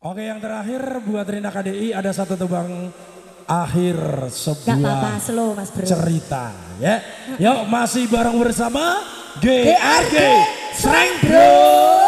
Oke yang terakhir buat Rina KDI ada satu tebang akhir sebuah apa-apa, slow mas bro. cerita ya. Yuk masih bareng bersama GRG Sreng Bro.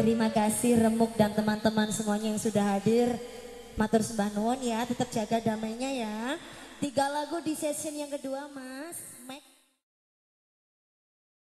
Terima kasih Remuk dan teman-teman semuanya yang sudah hadir. Matur sembah nuwun ya, tetap jaga damainya ya. Tiga lagu di session yang kedua, Mas.